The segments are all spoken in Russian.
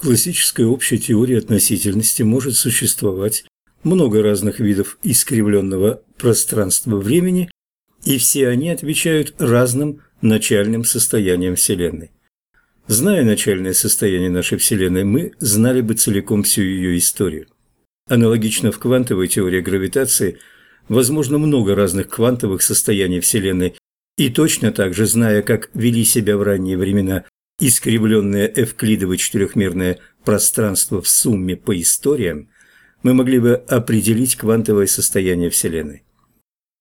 классической общей теории относительности может существовать много разных видов искривленного пространства-времени, и все они отвечают разным начальным состояниям Вселенной. Зная начальное состояние нашей Вселенной, мы знали бы целиком всю ее историю. Аналогично в квантовой теории гравитации возможно много разных квантовых состояний Вселенной, и точно так же, зная, как вели себя в ранние времена искривленное эвклидово четырехмерное пространство в сумме по историям, мы могли бы определить квантовое состояние Вселенной.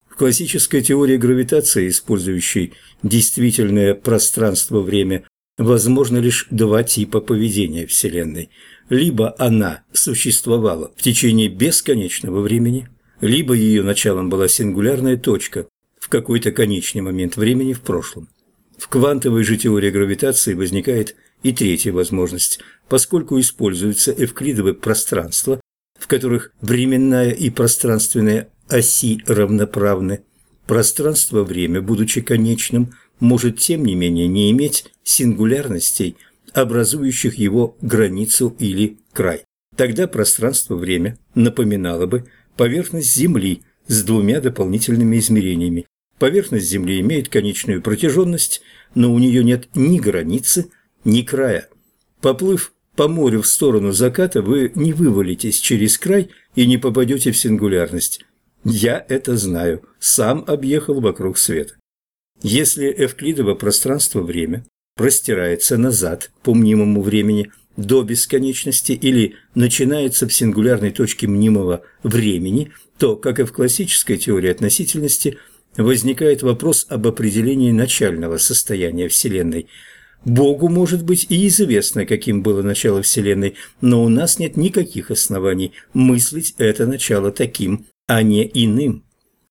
В классической теории гравитации, использующей действительное пространство-время, возможно лишь два типа поведения Вселенной. Либо она существовала в течение бесконечного времени, либо ее началом была сингулярная точка в какой-то конечный момент времени в прошлом. В квантовой же теории гравитации возникает и третья возможность, поскольку используются эвклидовые пространства, в которых временная и пространственная оси равноправны. Пространство-время, будучи конечным, может тем не менее не иметь сингулярностей, образующих его границу или край. Тогда пространство-время напоминало бы поверхность Земли с двумя дополнительными измерениями. Поверхность Земли имеет конечную протяженность, но у нее нет ни границы, ни края. Поплыв по морю в сторону заката, вы не вывалитесь через край и не попадете в сингулярность. Я это знаю, сам объехал вокруг света. Если эвклидово пространство-время простирается назад по мнимому времени до бесконечности или начинается в сингулярной точке мнимого времени, то, как и в классической теории относительности, возникает вопрос об определении начального состояния Вселенной. Богу, может быть, и известно, каким было начало Вселенной, но у нас нет никаких оснований мыслить это начало таким, а не иным.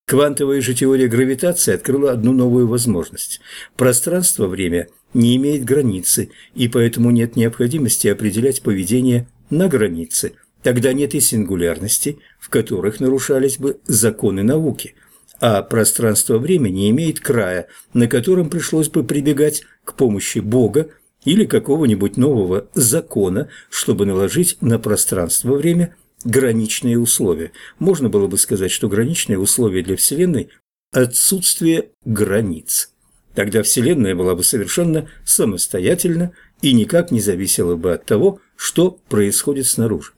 Квантовая же теория гравитации открыла одну новую возможность. Пространство-время не имеет границы, и поэтому нет необходимости определять поведение на границе. Тогда нет и сингулярности, в которых нарушались бы законы науки – а пространство-время не имеет края, на котором пришлось бы прибегать к помощи Бога или какого-нибудь нового закона, чтобы наложить на пространство-время граничные условия. Можно было бы сказать, что граничные условия для Вселенной – отсутствие границ. Тогда Вселенная была бы совершенно самостоятельна и никак не зависела бы от того, что происходит снаружи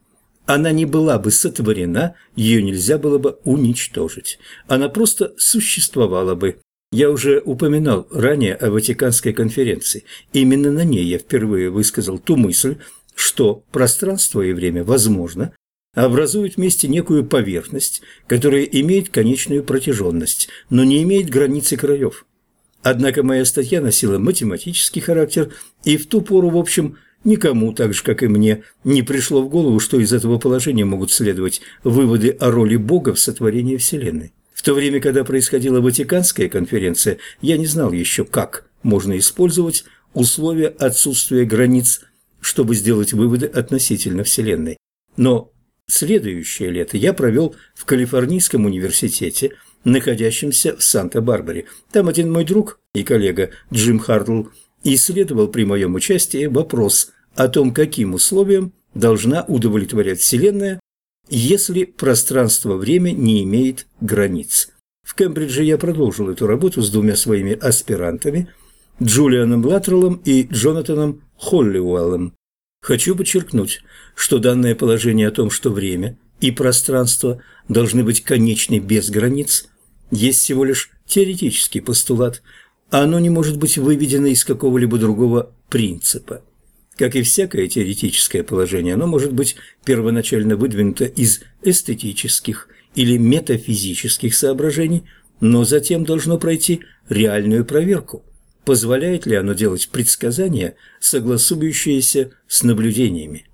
она не была бы сотворена, ее нельзя было бы уничтожить. Она просто существовала бы. Я уже упоминал ранее о Ватиканской конференции. Именно на ней я впервые высказал ту мысль, что пространство и время, возможно, образуют вместе некую поверхность, которая имеет конечную протяженность, но не имеет границы краев. Однако моя статья носила математический характер, и в ту пору, в общем, Никому, так же как и мне, не пришло в голову, что из этого положения могут следовать выводы о роли Бога в сотворении Вселенной. В то время, когда происходила Ватиканская конференция, я не знал еще, как можно использовать условия отсутствия границ, чтобы сделать выводы относительно Вселенной. Но следующее лето я провел в Калифорнийском университете, находящемся в Санта-Барбаре. Там один мой друг и коллега Джим Хардл исследовал при моем участии вопрос о том, каким условиям должна удовлетворять Вселенная, если пространство-время не имеет границ. В Кембридже я продолжил эту работу с двумя своими аспирантами – Джулианом Латреллом и Джонатаном Холливуэллом. Хочу подчеркнуть, что данное положение о том, что время и пространство должны быть конечны без границ, есть всего лишь теоретический постулат, оно не может быть выведено из какого-либо другого принципа. Как и всякое теоретическое положение, оно может быть первоначально выдвинуто из эстетических или метафизических соображений, но затем должно пройти реальную проверку. Позволяет ли оно делать предсказания, согласующиеся с наблюдениями?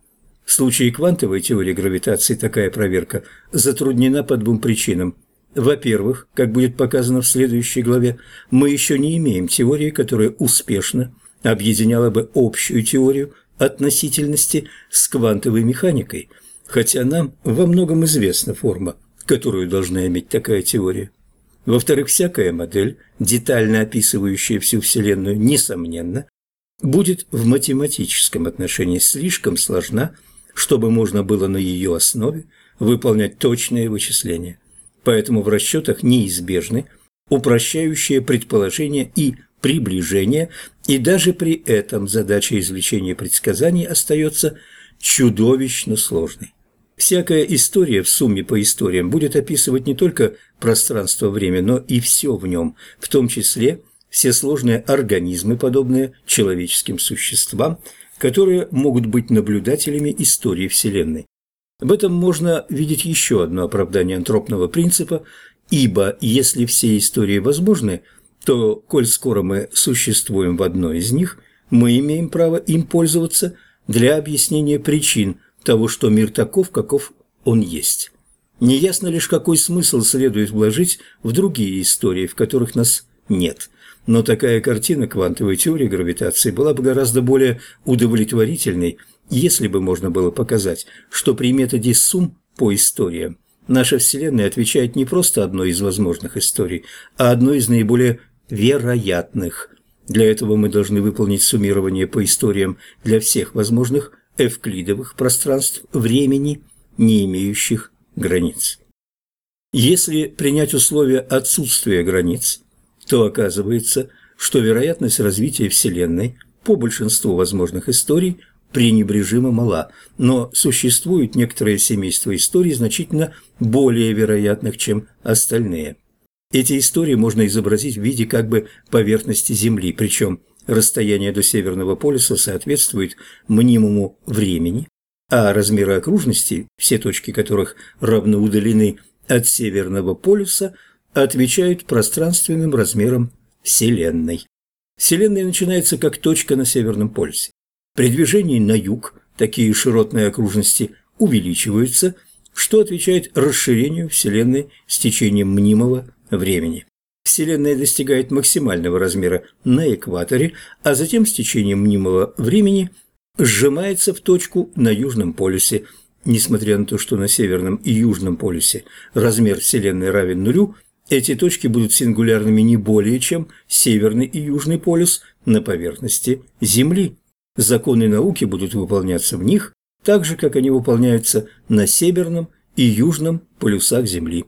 В случае квантовой теории гравитации такая проверка затруднена по двум причинам – во-первых, как будет показано в следующей главе, мы еще не имеем теории, которая успешно объединяла бы общую теорию относительности с квантовой механикой, хотя нам во многом известна форма, которую должна иметь такая теория. Во-вторых, всякая модель, детально описывающая всю Вселенную, несомненно, будет в математическом отношении слишком сложна, чтобы можно было на ее основе выполнять точные вычисления. Поэтому в расчетах неизбежны упрощающие предположения и приближения, и даже при этом задача извлечения предсказаний остается чудовищно сложной. Всякая история в сумме по историям будет описывать не только пространство-время, но и все в нем, в том числе все сложные организмы, подобные человеческим существам, которые могут быть наблюдателями истории Вселенной. В этом можно видеть еще одно оправдание антропного принципа, ибо если все истории возможны, то, коль скоро мы существуем в одной из них, мы имеем право им пользоваться для объяснения причин того, что мир таков, каков он есть. Неясно лишь, какой смысл следует вложить в другие истории, в которых нас нет. Но такая картина квантовой теории гравитации была бы гораздо более удовлетворительной, если бы можно было показать, что при методе сумм по историям наша Вселенная отвечает не просто одной из возможных историй, а одной из наиболее вероятных. Для этого мы должны выполнить суммирование по историям для всех возможных эвклидовых пространств времени, не имеющих границ. Если принять условие отсутствия границ, то оказывается, что вероятность развития Вселенной по большинству возможных историй пренебрежимо мала, но существуют некоторые семейства историй значительно более вероятных, чем остальные. Эти истории можно изобразить в виде как бы поверхности Земли, причем расстояние до Северного полюса соответствует мнимому времени, а размеры окружности, все точки которых равно удалены от Северного полюса, отвечают пространственным размерам Вселенной. Вселенная начинается как точка на Северном полюсе. При движении на юг такие широтные окружности увеличиваются, что отвечает расширению Вселенной с течением мнимого времени. Вселенная достигает максимального размера на экваторе, а затем с течением мнимого времени сжимается в точку на Южном полюсе. Несмотря на то, что на Северном и Южном полюсе размер Вселенной равен нулю, эти точки будут сингулярными не более, чем Северный и Южный полюс на поверхности Земли. Законы науки будут выполняться в них так же, как они выполняются на Северном и Южном полюсах Земли.